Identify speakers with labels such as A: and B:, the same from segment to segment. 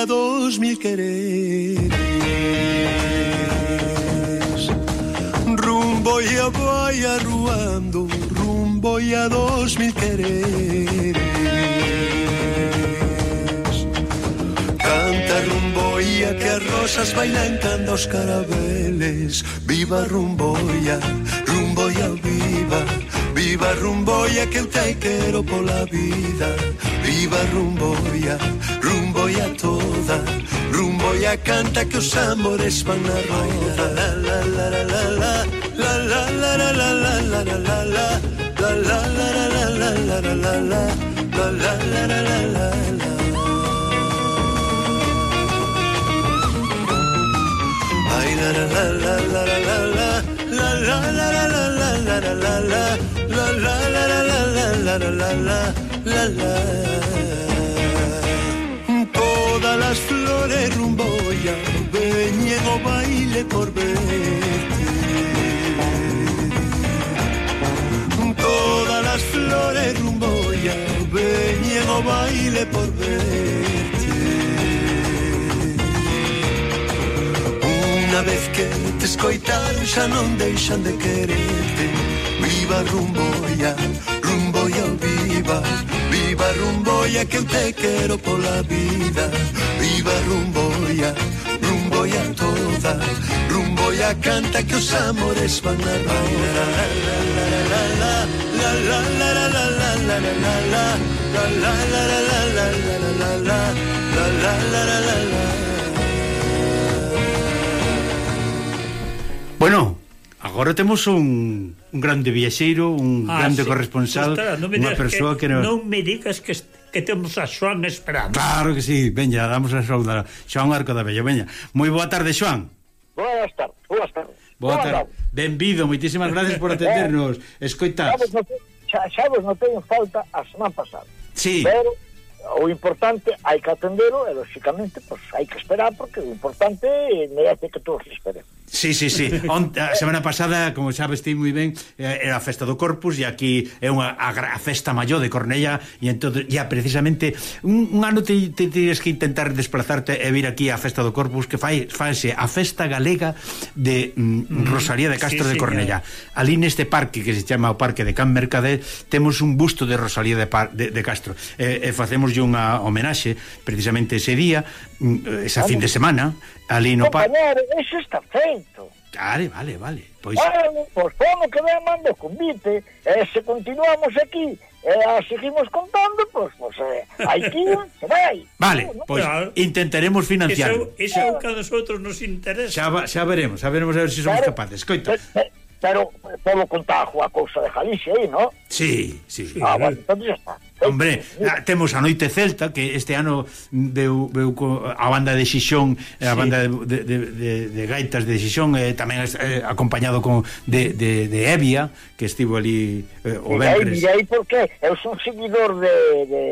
A: a dos mil quereres. Rumbo ya voy arruando, rumbo y a dos mil quereres. Canta rumboya que as rosas bailan cantando os carabeles. Viva rumboya, rumboya viva. Viva rumboya que eu te quero pola vida. Viva rumboya, rumboya rumboia toda Rumboia canta que os amores van na roda La la la la la la La la la la la la la la la la La la la la la la la la la la La la la la la la la Ay la la la la la la la la La la la la la la la la la la La la la la la la la la la la la rumboia Veñen o baile por verte. Todas as flores rumboia Veñen o baile por verte. Unha vez que te escoitaron xa non deixan de quererte Viva rumboia viva rumboia que te quero pola vida Viva rumboia, rumboia toda Rumboia canta que os amores van La la la la la la la la la la La la la la la la la la la la La la la la la la
B: Bueno, Agora temos un, un grande viaxeiro, un
C: ah,
B: grande
C: sí.
B: corresponsal,
C: pues,
B: unha persoa que,
C: que
B: non...
C: non me digas que, que temos a Xoan esperando.
B: Claro que sí, veña, damos a saudar. Xoan Arco da Bella, veña. Moi boa tarde, Xoan.
D: Boas tardes, boas tardes.
B: Boa tarde. Benvido, moitísimas gracias por eh, atendernos. Escoita.
D: Xa, xa vos non teño falta a semana pasada.
B: Sí.
D: Pero o importante hai que atendelo e lógicamente pois, hai que esperar porque o importante merece que todos esperen.
B: Sí, sí, sí. Onte, a semana pasada, como sabes ti moi ben, eh, era a festa do Corpus e aquí é unha a, a festa maior de Cornella e entón, ya precisamente un, un ano te, te tires que intentar desplazarte e vir aquí á festa do Corpus que fai, faise a festa galega de mm, mm-hmm. Rosalía de Castro
C: sí,
B: de Cornella. Sí, Ali neste parque que se chama o Parque de Can Mercader temos un busto de Rosalía de, Par, de, de Castro e, e facemos prestámoslle unha homenaxe precisamente ese día, mm, esa fin de semana, ali no parque.
D: Eso está feito.
B: Vale, vale, vale. Pois...
D: Vale, pois como que me mando o convite, e se continuamos aquí, e a seguimos contando, pois, pois eh, hai que ir, se vai.
B: Vale,
D: no,
B: pois
C: claro.
B: intentaremos financiar.
C: Ese é o que a nosotros nos interesa.
B: Xa, xa veremos, xa veremos a ver se si somos
D: claro.
B: capaces.
D: Coito. Pero, pero polo contajo a cousa de Galicia aí, non?
B: Sí, sí.
D: Ah, vale, entón xa está.
B: Hombre, ah, temos a noite celta que este ano deu, deu a banda de Xixón, eh, a banda de, de, de, de gaitas de Xixón eh, tamén eh, acompañado con de, de, de Evia, que estivo ali eh, o
D: Aí, E aí porque eu son seguidor de, de,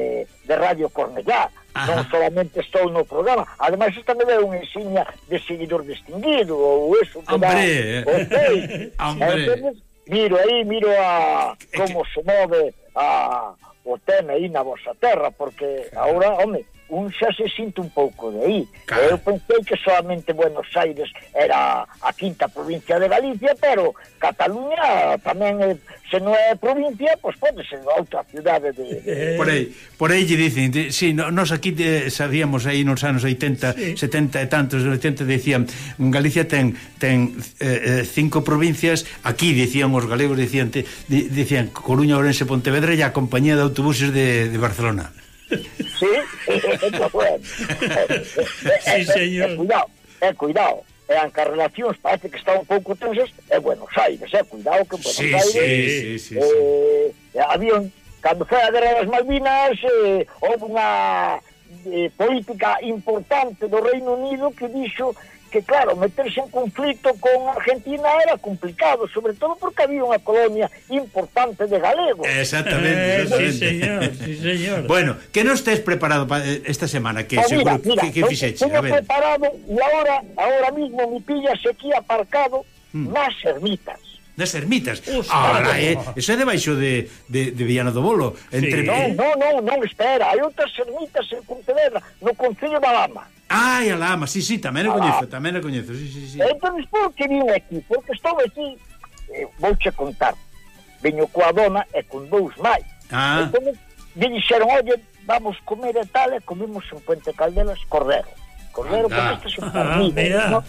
D: de Radio Cornellá.
B: Ajá.
D: non solamente estou no programa, ademais esta me deu unha insignia de seguidor distinguido ou eso que
B: Hombre.
D: dá.
B: Hombre.
D: Entonces, miro aí, miro a como se move a o tema aí na vosa terra, porque agora, home, un xa se sinto un pouco de aí.
B: Claro.
D: Eu pensei que solamente Buenos Aires era a quinta provincia de Galicia, pero Cataluña tamén é, se non é provincia, pois pode ser outra cidade de, de... Eh.
B: Por aí, por aí lle dicen, de, sí, no, nos aquí de, sabíamos aí nos anos 80,
C: sí.
B: 70 e tantos, 80 dicían, Galicia ten ten eh, eh, cinco provincias, aquí dicían os galegos dicían, te, dicían Coruña, Ourense, Pontevedra e a compañía de autobuses de, de Barcelona.
D: Sí, esto bueno.
C: Sí, eh,
D: eh, eh, señor. Cuidado, eh, cuidado e as relacións parece que están un pouco tensas, e Buenos Aires, eh, cuidado que en Buenos
B: sí,
D: Aires
B: sí, sí, sí,
D: eh, había habían, cando foi a Guerra das Malvinas, eh, houve unha eh, política importante do Reino Unido que dixo que claro, meterse en conflito con Argentina era complicado, sobre todo porque había unha colonia importante de galegos.
B: Exactamente,
C: eh,
B: exactamente.
C: sí, señor, sí, señor.
B: Bueno, que non estés preparado para eh, esta semana que ah,
D: pues
B: seguro
D: mira,
B: que, que fixeche, a ver.
D: preparado e agora agora mismo mi pillas aquí aparcado
B: hmm.
D: nas ermitas
B: nas ermitas. Ahora, eh, eso é debaixo de, de, de Viana do Bolo. Entre...
C: Sí.
D: Non, non, non, non, espera, hai outras ermitas en Pontevedra, no Concello da Lama.
B: Ah, Ai, a Lama, sí, sí, tamén a coñezo, tamén a coñezo, sí, sí, sí.
D: Eh, entón, por que vim aquí? Porque estou aquí, eh, vouche contar, veño coa dona e con dous máis.
B: Ah.
D: Entón, me dixeron, oye, vamos comer e tal, e comimos en Puente Caldelas cordero. Cordero,
B: Anda.
D: porque este é un carnívoro,
C: ah,
D: no?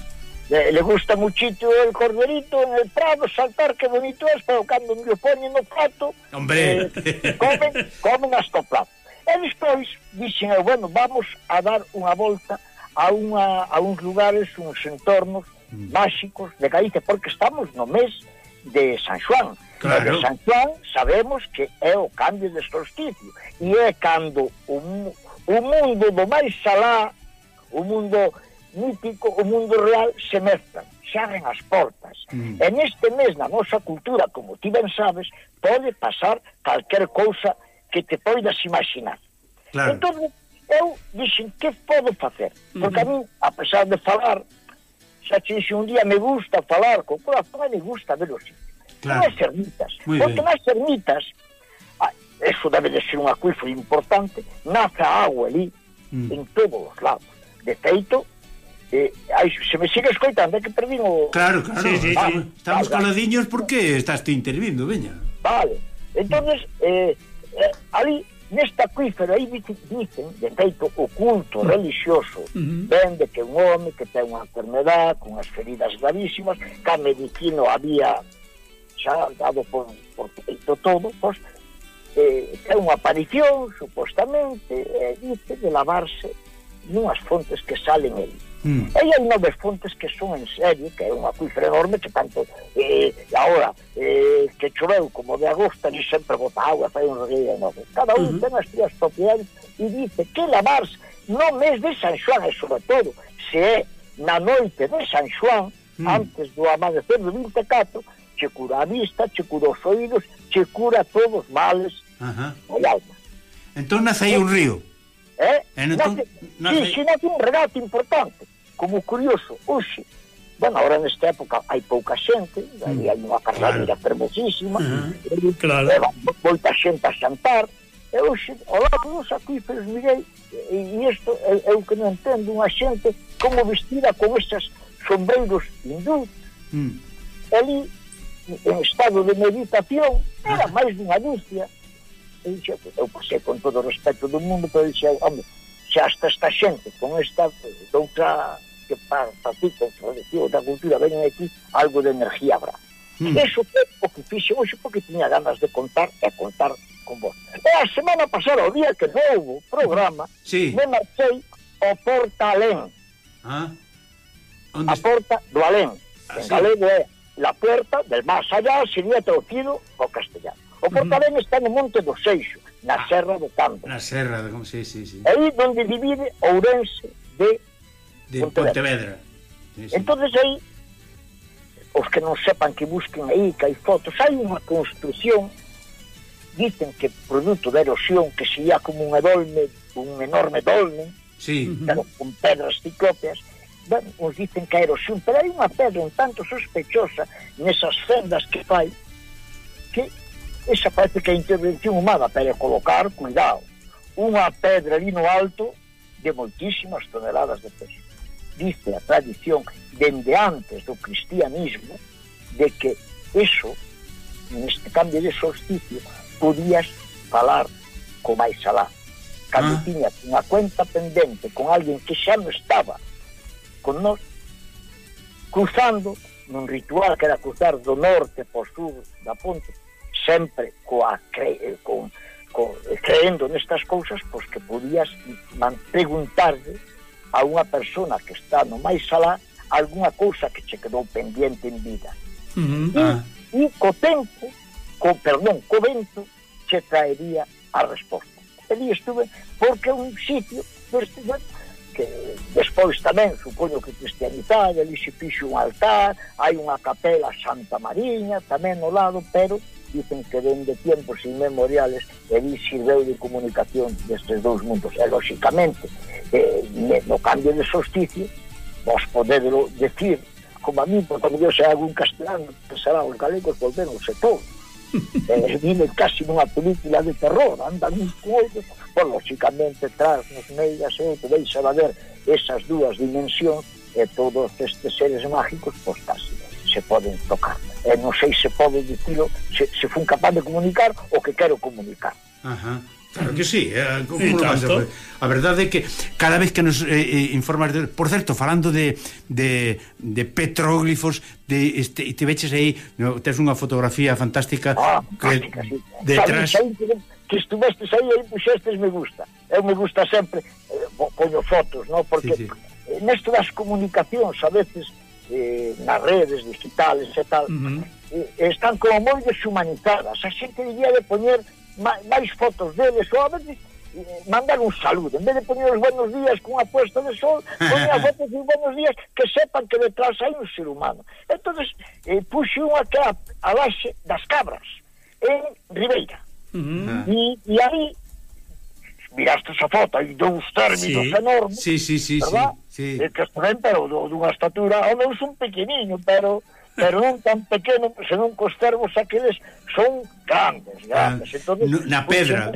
D: Le, le gusta muchito el corderito en el prado, saltar, que bonito es, pero cando me o ponen no plato,
B: Hombre.
D: Eh, comen, comen hasta o plato. E despois, dixen, bueno, vamos a dar unha volta a, unha, a uns lugares, uns entornos
B: mm.
D: máxicos de Galicia, porque estamos no mes de San Juan.
B: Claro.
D: De San Juan sabemos que é o cambio de solsticio e é cando o, o mundo do máis alá, o mundo mítico, o mundo real se mezclan, se abren as portas.
B: Mm.
D: E neste mes na nosa cultura, como ti ben sabes, pode pasar calquer cousa que te poidas imaginar.
B: Claro.
D: Entón, eu dixen, que podo facer? Porque a mí, a pesar de falar, xa te dixen un día, me gusta falar con corazón e me gusta ver os sitios.
B: Claro.
D: Nas ermitas.
B: Muy
D: porque nas ermitas, ah, eso debe de ser un acuífero importante, nace a agua ali,
B: mm.
D: en todos os lados. De feito, Eh, aí, se me sigue escoitando é que perdín o...
B: Claro, claro,
C: sí, sí,
B: vale,
C: sí.
B: estamos
D: vale,
B: coladiños porque estás te intervindo, veña.
D: Vale, entonces eh, eh, ali Neste acuífero aí dicen, de feito, o culto mm. religioso
C: mm-hmm.
D: vende ven de que un home que ten unha enfermedade con as feridas gravísimas, que a medicina había xa dado por, por feito todo, pois, eh, ten unha aparición, supostamente, e eh, dice de lavarse nunhas fontes que salen aí.
B: Mm.
D: E hai nove fontes que son en serio, que é unha cifra enorme, que tanto eh, ahora eh, que choveu como de agosto, ali sempre bota agua, fai un regueiro enorme. Cada un
C: uh -huh.
D: ten as súas propiedades e dice que lavarse no mes de San Juan, e sobre todo, se é na noite de San Juan,
B: mm.
D: antes do amanecer do 24, che cura a vista, che cura os oídos, che cura todos os males
B: uh -huh.
D: do alma.
B: Entón nace aí un río.
D: Eh?
B: E
D: nace,
B: non
D: Sí, nace un regato importante, como curioso, hoxe, Bueno, agora nesta época hai pouca xente, mm. hai unha carreira claro. fermosísima,
C: mm. claro.
D: leva moita xente a xantar, e hoxe, ao lado dos acuíferos, mirei, e isto é, é o que non entendo, unha xente como vestida con estes sombreiros hindú,
B: mm.
D: ali, en estado de meditación, era máis dunha dúcia, dixo, eu pasei con todo o respeto do mundo, pero dixo, home, xa hasta esta xente con esta doutra que participa tradición da cultura venen aquí, algo de energía habrá.
B: Mm.
D: Eso foi o que fixe hoxe porque tiña ganas de contar e contar con vos. E a semana pasada, o día que non houve programa,
B: sí.
D: me marchei ao Porta Alén.
B: Ah. Onde...
D: A Porta do Alén.
B: Ah,
D: en
B: sí.
D: galego é la puerta del más allá sería traducido ao castellano. O Portabén está no Monte do Seixo, na ah, Serra do Campo.
B: Na Serra, de... sí, sí, sí.
D: Aí onde divide Ourense de,
B: de
D: Pontevedra.
B: Pontevedra. Sí, sí.
D: Entonces aí, os que non sepan que busquen aí, que hai fotos, hai unha construción, dicen que produto da erosión, que se ia como un dolme, un enorme dolme,
B: sí.
D: claro, con pedras ciclópeas, bueno, nos dicen que a erosión, pero hai unha pedra un tanto sospechosa nesas fendas que fai, que Esa parece que é intervención humana, pero colocar, cuidado, unha pedra ali no alto de moitísimas toneladas de peso. Dice a tradición, dende antes do cristianismo, de que eso, neste cambio de solsticio, podías falar co máis alá. Cando
B: ah.
D: tiñas unha cuenta pendente con alguén que xa non estaba con nós, cruzando nun ritual que era cruzar do norte por sur da ponte, sempre coa cre, con, con, creendo nestas cousas pois que podías man, preguntarle a unha persona que está no máis alá algunha cousa que che quedou pendiente en vida
C: uh -huh.
D: e,
B: ah.
D: e co tempo co, perdón, co vento che traería a resposta ali estuve porque é un sitio pois, que despois tamén supoño que cristianidade ali se fixo un altar hai unha capela Santa Mariña tamén no lado pero dicen que dende tiempos inmemoriales Edil sirveu de comunicación destes dous mundos. E, lóxicamente, eh, no cambio de solsticio, vos podedelo decir, como a mí, porque eu sei algún castelano, pensará os galegos volveron se todo. eh, vive casi nunha película de terror, andan un coelho, pues lóxicamente, tras nos meias, e eh, podeis saber esas dúas dimensións e todos estes seres mágicos, pois, casi se poden tocar. E non sei se pode dicilo, se, se fun capaz de comunicar o que quero comunicar.
B: Ajá. Claro que sí, eh, como
C: tanto.
B: a verdade é que cada vez que nos eh, eh, informas de, por certo, falando de, de, de petróglifos de este, te veches aí no, tes unha fotografía fantástica
D: ah,
B: que
D: fantástica, sí.
B: detrás
D: Sabes, que, que estuvestes aí, aí puxestes me gusta eu me gusta sempre eh, poño fotos, no? porque
B: sí, sí.
D: nesto das comunicacións a veces eh, nas redes digitales e tal,
C: uh -huh.
D: eh, están como moi deshumanizadas. A xente diría de poñer máis fotos deles ou a veces eh, mandar un saludo, en vez de poñer os buenos días cunha puesta de sol, poñer as fotos de buenos días que sepan que detrás hai un ser humano. entonces eh, puxe unha que a, a das cabras en Ribeira.
C: Uh -huh.
D: e, e aí miraste esa foto e dous términos
C: sí,
D: enormes
B: sí, sí, sí,
D: verdad?
B: sí,
D: sí. que estén pero dunha estatura o meu son pequeniño pero pero non tan pequeno senón cos cervos aqueles son grandes, ah, grandes.
B: Ah,
D: Entonces,
B: na pedra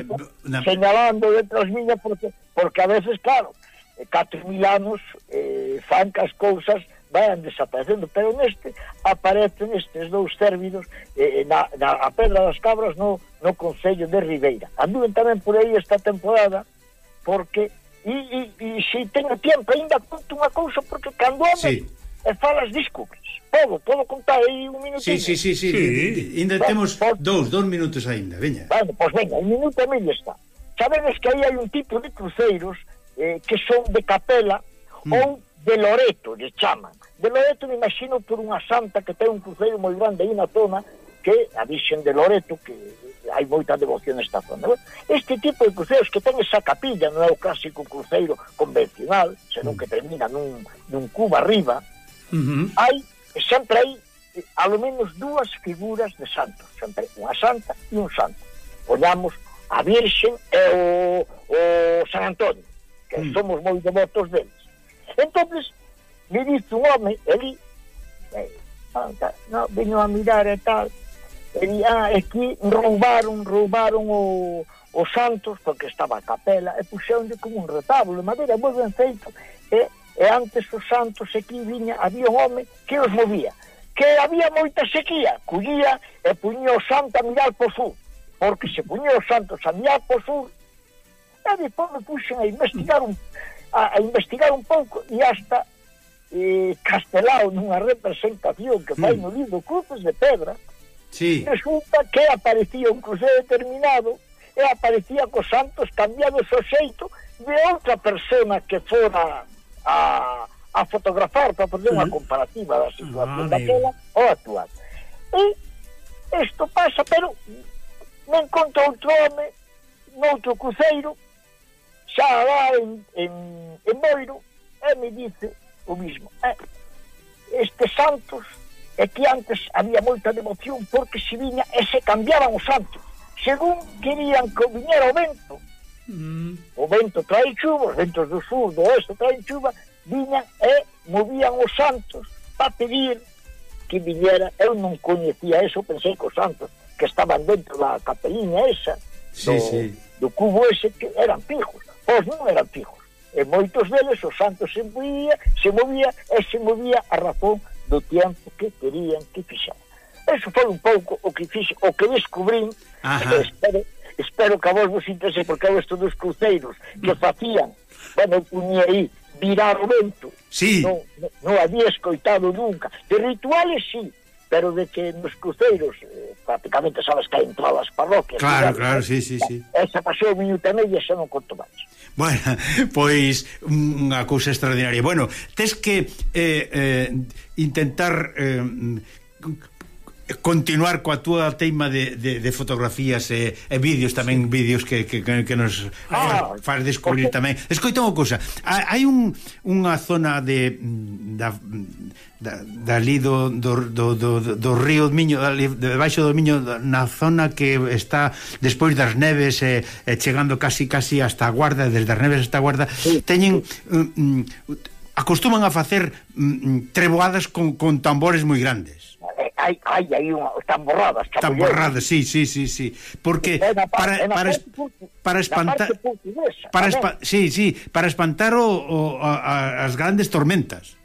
B: na...
D: señalando detrás miña porque, porque a veces, claro eh, 4.000 anos eh, fan que as cousas vayan desaparecendo, pero neste aparecen estes dous cérvidos eh, eh, na, na a Pedra das Cabras no, no Concello de Ribeira. Anduven tamén por aí esta temporada porque e, e, e se teño tempo ainda conto unha cousa porque cando ando,
B: sí.
D: e falas descubres. Podo, podo contar aí un minuto.
B: Sí, sí, sí, sí.
C: sí.
B: Ainda
D: bueno,
B: temos
D: pues,
B: dous, dous minutos aínda, veña.
D: Bueno, pois pues venga, un minuto e medio está. Sabedes que aí hai un tipo de cruceiros eh, que son de capela
B: mm.
D: ou de Loreto, lle chaman. De Loreto me imagino por unha santa que ten un cruceiro moi grande aí na zona, que a Virxen de Loreto, que hai moita devoción nesta zona. Bueno, este tipo de cruceiros que ten esa capilla, non é o clásico cruceiro convencional, senón mm. que termina nun, nun cubo arriba,
C: uh -huh.
D: hai, sempre hai, alo menos dúas figuras de santos, sempre unha santa e un santo. Poñamos a Virxen e o, o San Antonio, que
B: uh -huh.
D: somos moi devotos deles Entonces, me dice un home, e di, no, veño a mirar e tal, e di, ah, é que roubaron, roubaron o, os santos, porque estaba a capela, e puxeronlle como un retablo de madeira, moi ben feito, e, e antes os santos aquí viña, había un home que os movía, que había moita sequía, collía e puñía o santo a mirar por sur, porque se puñía os santos a mirar por sur, e depois me puxen a investigar un, a, a investigar un pouco e hasta eh, Castelao nunha representación que fai hmm. no libro Cruces de Pedra
B: sí.
D: resulta que aparecía un cruce determinado e aparecía cos santos cambiados o xeito de outra persona que fora a, a fotografar para fazer unha
C: hmm.
D: comparativa da situación
C: ah,
D: daquela ou actual. E isto pasa pero me encontro outro home noutro cruceiro xa va en, en, en Boiro e me dice o mismo eh, estes santos é que antes había moita devoción porque se viña e se cambiaban os santos según querían que viñera o vento
C: mm.
D: o vento trae chuva os ventos do sur, do oeste traen chuva viñan e movían os santos para pedir que viñera eu non coñecía eso, pensei que os santos que estaban dentro da capeliña esa
B: sí,
D: do,
B: sí.
D: do cubo ese que eran pijos pois non eran fijos. E moitos deles o santo se movía, se movía e se movía a razón do tempo que querían que fixan. Eso foi un pouco o que fixo, o que descubrín, que espero, espero que a vos vos interese, porque eu estou dos cruceiros que mm. facían, bueno, unía aí, virar o vento.
B: Sí.
D: Non, non, non había escoitado nunca. De rituales, sí, pero de que nos cruceiros eh, prácticamente sabes que hai en todas as parroquias.
B: Claro,
D: ¿verdad?
B: claro, sí, sí, sí.
D: Esa paseo miño tamén e xa non conto máis.
B: Bueno, pois unha cousa extraordinaria. Bueno, tes que eh, eh, intentar eh, continuar coa túa teima de, de, de fotografías e, e vídeos tamén sí. vídeos que, que, que nos
D: ah,
B: faz descubrir tamén. Escoita unha cousa hai un, unha zona de da, da, dali do, do, do, do, do río Miño dali, debaixo do Miño na zona que está despois das neves e, e chegando casi casi hasta a guarda desde as neves hasta a guarda teñen mm, mm, acostuman a facer mm, mm, treboadas con, con tambores moi grandes
D: hai, hai aí unha, están borradas están
B: borradas, sí, sí, sí, sí porque para, para,
D: parte,
B: para espantar para, espa, sí, sí, para espantar o, o, a, as grandes tormentas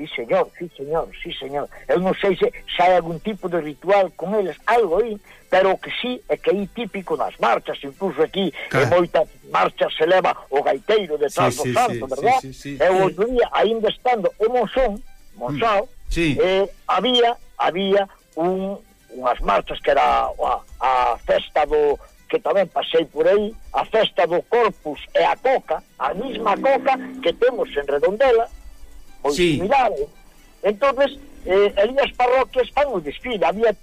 D: Sí, señor, sí, señor, sí, señor eu non sei se, se hai algún tipo de ritual con eles, algo aí pero o que sí é que aí típico nas marchas, incluso aquí
B: claro.
D: en moitas marchas se leva o gaiteiro de
B: sí, sí,
D: sí, Santo,
B: sí,
D: verdad?
B: Sí, sí, sí.
D: Eu o día, ainda estando en Monzón, mm. Monzao, mm
B: sí.
D: eh, había había un, unhas marchas que era a, a festa do que tamén pasei por aí, a festa do Corpus e a Coca, a mesma mm. Coca que temos en Redondela, moi
B: sí.
D: similar. Eh. Entonces, eh, ali as parroquias fan o desfile, había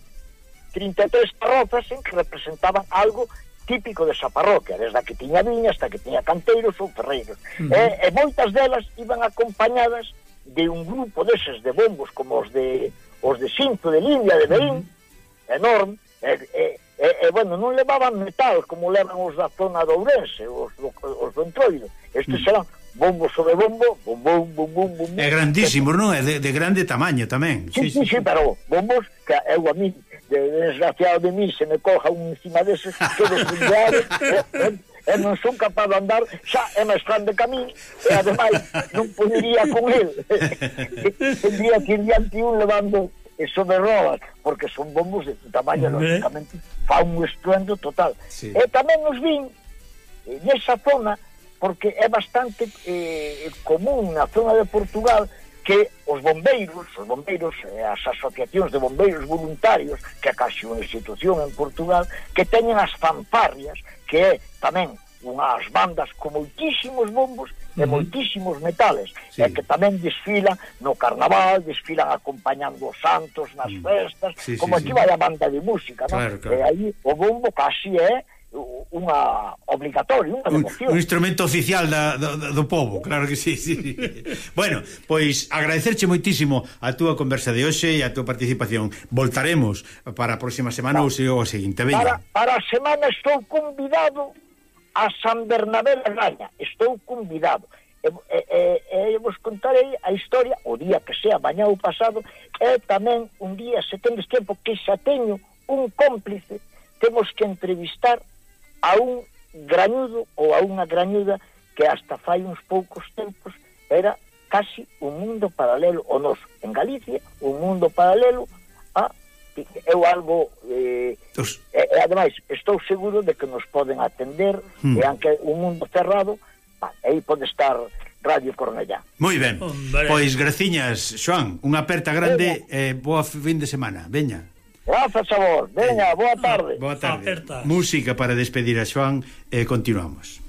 D: 33 parroquias en que representaban algo típico desa parroquia, desde a que tiña viña hasta que tiña canteiros ou ferreiros. Uh -huh. e, e moitas delas iban acompañadas de un grupo deses de bombos como os de os de Cinto de Lidia de Beín, uh -huh. enorme, e, e, e, e, bueno, non levaban metal como levan os da zona de Ourense, os do, os do Entroido. Estes uh -huh. eran bombo sobre bombo, bom bom bom bom.
B: É grandísimo, non? É de, de grande tamaño tamén.
D: Sí, sí, sí, sí, sí. pero bombos que eu a mí, de, desgraciado de mí, se me coja un encima deses, que desfundare, e non son capaz de andar xa é máis grande que a mí e ademais non podería con él tendría que ir diante un levando eso de rodas porque son bombos de tamaño lógicamente fa un estruendo total.
B: Sí.
D: e tamén nos vin eh, nesa zona porque é bastante eh, común na zona de Portugal que os bombeiros, os bombeiros, as asociacións de bombeiros voluntarios, que é casi unha institución en Portugal, que teñen as fanfarrias, que é tamén unhas bandas con moitísimos bombos e moitísimos metales
B: sí.
D: e que tamén desfilan no carnaval desfilan acompañando os santos nas mm. festas,
B: sí,
D: como
B: sí,
D: aquí sí. vai a banda de música
B: claro, no? claro.
D: e aí o bombo casi é unha obligatorio, unha devoción.
B: Un, un instrumento oficial da, do, do povo, claro que sí, sí. bueno, pois agradecerche moitísimo a túa conversa de hoxe e a túa participación. Voltaremos para a próxima semana ou se o seguinte, veña.
D: Para, para a semana estou convidado a San Bernabé da Gaña. estou convidado. E, e, e, e vos contarei a historia o día que sea, mañá ou pasado, e tamén un día, se tendes tempo, que xa teño un cómplice, temos que entrevistar a un grañudo ou a unha grañuda que hasta fai uns poucos tempos era casi un mundo paralelo o noso. En Galicia, un mundo paralelo a eu algo eh,
B: Os...
D: e, e ademais estou seguro de que nos poden atender
B: hmm.
D: e aunque un mundo cerrado pa, aí pode estar Radio Cornellá
B: Moi ben,
C: oh, vale.
B: pois graciñas Xoan, unha aperta grande e eh, boa fin de semana, veña
D: Grazas a vos. Veña, boa ah, tarde.
B: Boa tarde.
C: Aperta.
B: Música para despedir a Xoan e continuamos.